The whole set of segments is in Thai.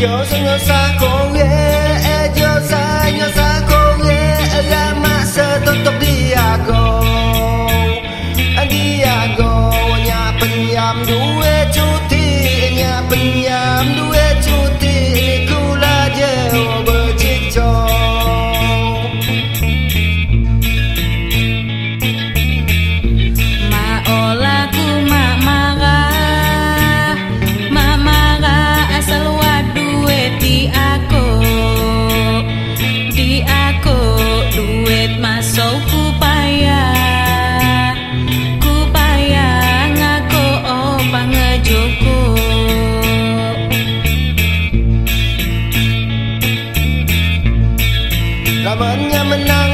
有心有三公里。Lama nyaman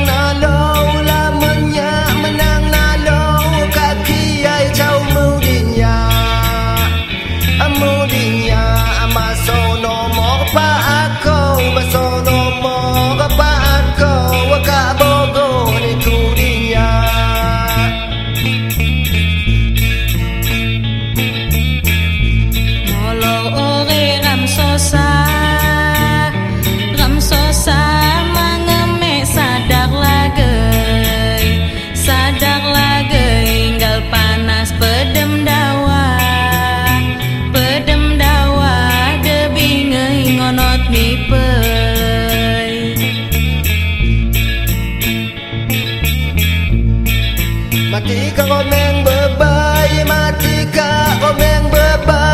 Matika omeng bebay, matika omeng bebay